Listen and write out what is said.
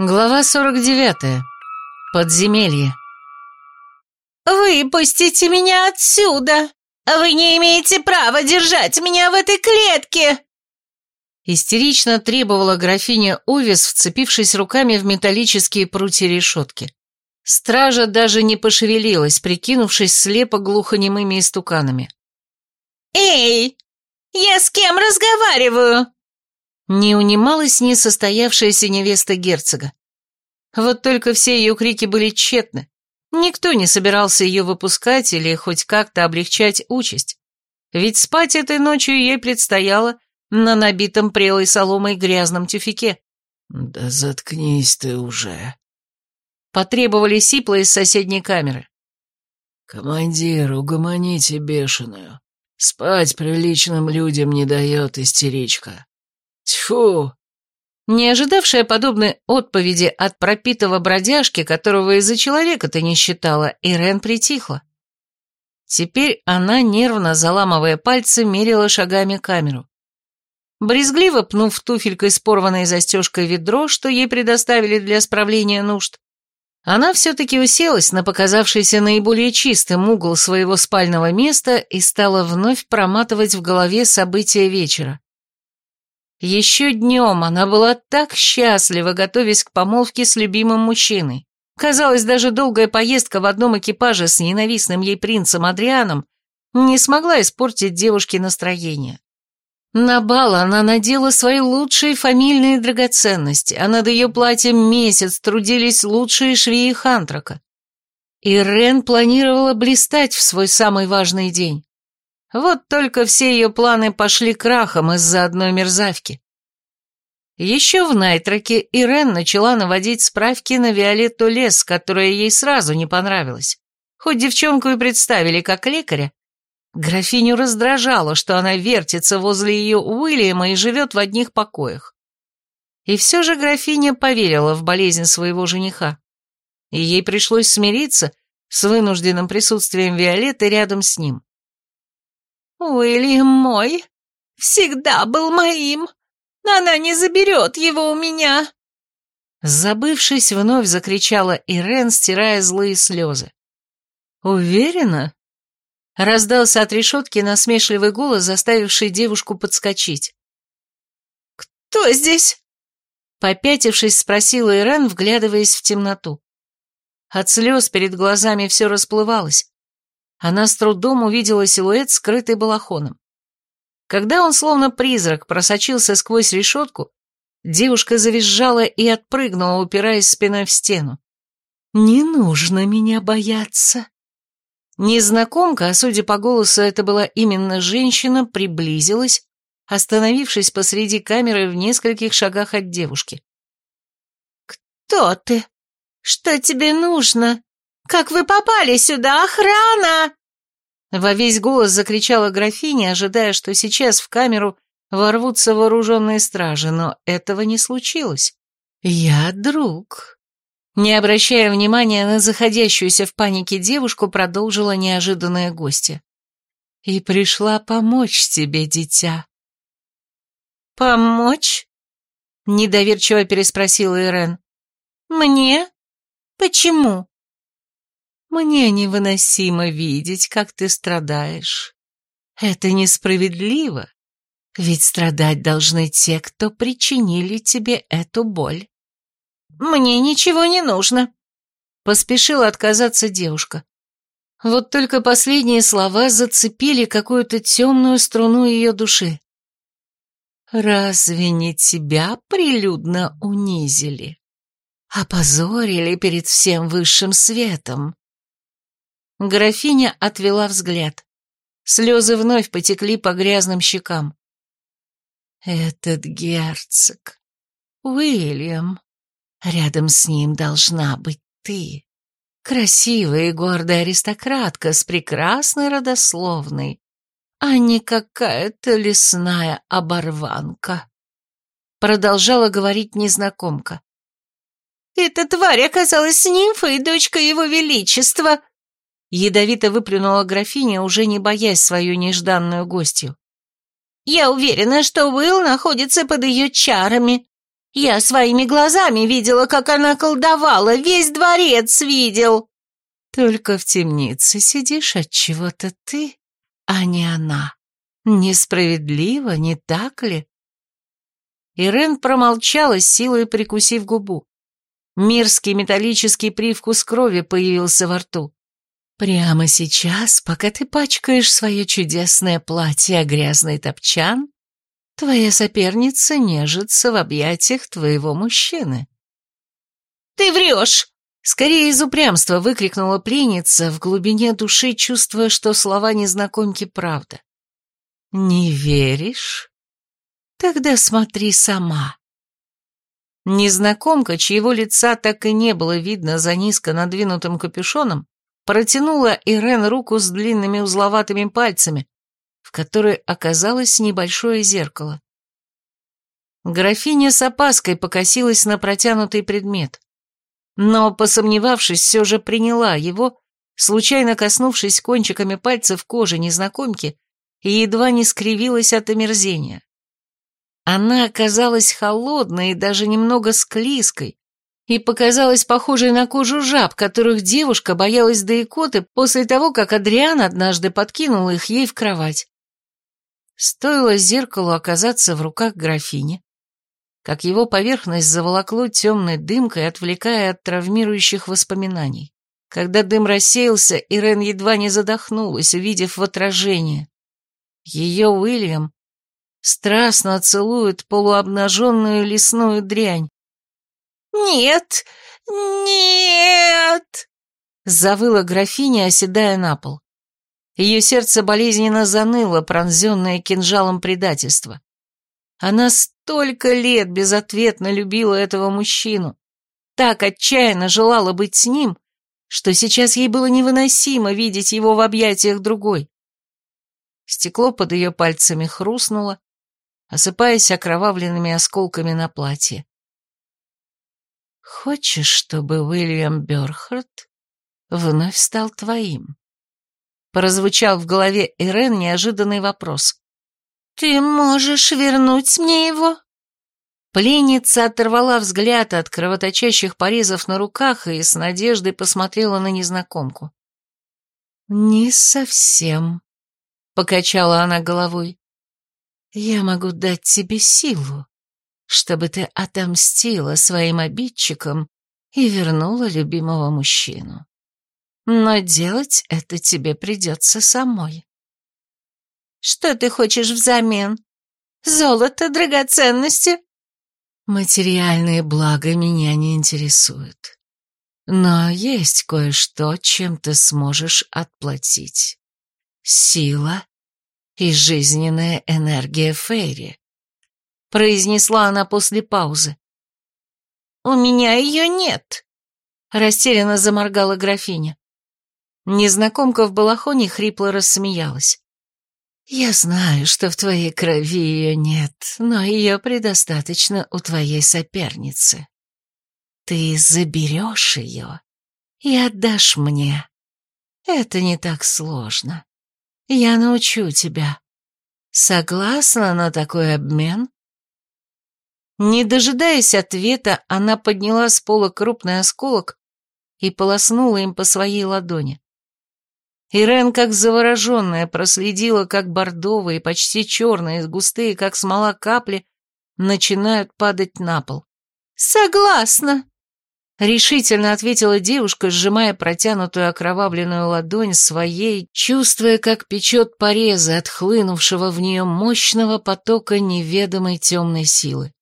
Глава 49. Подземелье. «Выпустите меня отсюда! Вы не имеете права держать меня в этой клетке!» Истерично требовала графиня Увис, вцепившись руками в металлические прутья решетки. Стража даже не пошевелилась, прикинувшись слепо глухонемыми истуканами. «Эй, я с кем разговариваю?» Не унималась несостоявшаяся невеста герцога. Вот только все ее крики были тщетны. Никто не собирался ее выпускать или хоть как-то облегчать участь. Ведь спать этой ночью ей предстояло на набитом прелой соломой грязном тюфике. «Да заткнись ты уже», Потребовали сипла из соседней камеры. «Командир, угомоните бешеную. Спать приличным людям не дает истеричка. Тьфу!» Не ожидавшая подобной отповеди от пропитого бродяжки, которого из-за человека-то не считала, Ирен притихла. Теперь она, нервно заламывая пальцы, мерила шагами камеру. Брезгливо пнув туфелькой с порванной застежкой ведро, что ей предоставили для справления нужд, она все-таки уселась на показавшийся наиболее чистым угол своего спального места и стала вновь проматывать в голове события вечера. Еще днем она была так счастлива, готовясь к помолвке с любимым мужчиной. Казалось, даже долгая поездка в одном экипаже с ненавистным ей принцем Адрианом не смогла испортить девушке настроение. На бал она надела свои лучшие фамильные драгоценности, а над ее платьем месяц трудились лучшие швеи Хантрака. И Рен планировала блистать в свой самый важный день. Вот только все ее планы пошли крахом из-за одной мерзавки. Еще в Найтраке Ирен начала наводить справки на Виолетту Лес, которая ей сразу не понравилась. Хоть девчонку и представили как лекаря, Графиню раздражало, что она вертится возле ее Уильяма и живет в одних покоях. И все же графиня поверила в болезнь своего жениха. И ей пришлось смириться с вынужденным присутствием Виолетты рядом с ним. «Уильям мой всегда был моим. Она не заберет его у меня!» Забывшись, вновь закричала Ирен, стирая злые слезы. «Уверена?» Раздался от решетки насмешливый голос, заставивший девушку подскочить. «Кто здесь?» Попятившись, спросила Ирен, вглядываясь в темноту. От слез перед глазами все расплывалось. Она с трудом увидела силуэт, скрытый балахоном. Когда он, словно призрак, просочился сквозь решетку, девушка завизжала и отпрыгнула, упираясь спиной в стену. «Не нужно меня бояться», Незнакомка, а судя по голосу, это была именно женщина, приблизилась, остановившись посреди камеры в нескольких шагах от девушки. «Кто ты? Что тебе нужно? Как вы попали сюда, охрана?» Во весь голос закричала графиня, ожидая, что сейчас в камеру ворвутся вооруженные стражи, но этого не случилось. «Я друг», не обращая внимания на заходящуюся в панике девушку, продолжила неожиданная гостья. «И пришла помочь тебе, дитя». «Помочь?» — недоверчиво переспросила Ирен. «Мне? Почему?» «Мне невыносимо видеть, как ты страдаешь. Это несправедливо, ведь страдать должны те, кто причинили тебе эту боль. «Мне ничего не нужно», — поспешила отказаться девушка. Вот только последние слова зацепили какую-то темную струну ее души. «Разве не тебя прилюдно унизили? Опозорили перед всем высшим светом?» Графиня отвела взгляд. Слезы вновь потекли по грязным щекам. «Этот герцог, Уильям, Рядом с ним должна быть ты. Красивая и гордая аристократка с прекрасной родословной, а не какая-то лесная оборванка. Продолжала говорить незнакомка. «Эта тварь оказалась нимфой, дочка его величества!» Ядовито выплюнула графиня, уже не боясь свою нежданную гостью. «Я уверена, что Уилл находится под ее чарами. Я своими глазами видела, как она колдовала, весь дворец видел. Только в темнице сидишь от чего-то ты, а не она. Несправедливо, не так ли? Ирен промолчала, силой прикусив губу. Мерзкий металлический привкус крови появился во рту. Прямо сейчас, пока ты пачкаешь свое чудесное платье о грязный топчан, твоя соперница нежится в объятиях твоего мужчины. «Ты врешь!» Скорее из упрямства выкрикнула пленница, в глубине души чувствуя, что слова незнакомки правда. «Не веришь? Тогда смотри сама». Незнакомка, чьего лица так и не было видно за низко надвинутым капюшоном, протянула Ирен руку с длинными узловатыми пальцами, в которой оказалось небольшое зеркало. Графиня с опаской покосилась на протянутый предмет, но, посомневавшись, все же приняла его, случайно коснувшись кончиками пальцев кожи незнакомки и едва не скривилась от омерзения. Она оказалась холодной и даже немного склизкой, и показалась похожей на кожу жаб, которых девушка боялась до икоты после того, как Адриан однажды подкинул их ей в кровать. Стоило зеркалу оказаться в руках графини, как его поверхность заволокло темной дымкой, отвлекая от травмирующих воспоминаний. Когда дым рассеялся, Ирен едва не задохнулась, увидев в отражение. Ее Уильям страстно целует полуобнаженную лесную дрянь, «Нет! Нет!» Завыла графиня, оседая на пол. Ее сердце болезненно заныло, пронзенное кинжалом предательства. Она столько лет безответно любила этого мужчину, так отчаянно желала быть с ним, что сейчас ей было невыносимо видеть его в объятиях другой. Стекло под ее пальцами хрустнуло, осыпаясь окровавленными осколками на платье. «Хочешь, чтобы Уильям Бёрхард вновь стал твоим?» Прозвучал в голове Ирен неожиданный вопрос. «Ты можешь вернуть мне его?» Пленница оторвала взгляд от кровоточащих порезов на руках и с надеждой посмотрела на незнакомку. «Не совсем», — покачала она головой. «Я могу дать тебе силу, чтобы ты отомстила своим обидчикам и вернула любимого мужчину. Но делать это тебе придется самой. Что ты хочешь взамен? Золото, драгоценности? Материальные блага меня не интересуют. Но есть кое-что, чем ты сможешь отплатить. Сила и жизненная энергия Фейри произнесла она после паузы. «У меня ее нет», — растерянно заморгала графиня. Незнакомка в балахоне хрипло рассмеялась. «Я знаю, что в твоей крови ее нет, но ее предостаточно у твоей соперницы. Ты заберешь ее и отдашь мне. Это не так сложно. Я научу тебя. Согласна на такой обмен?» Не дожидаясь ответа, она подняла с пола крупный осколок и полоснула им по своей ладони. Ирен, как завороженная, проследила, как бордовые, почти черные, густые, как смола капли, начинают падать на пол. «Согласна!» — решительно ответила девушка, сжимая протянутую окровавленную ладонь своей, чувствуя, как печет порезы от хлынувшего в нее мощного потока неведомой темной силы.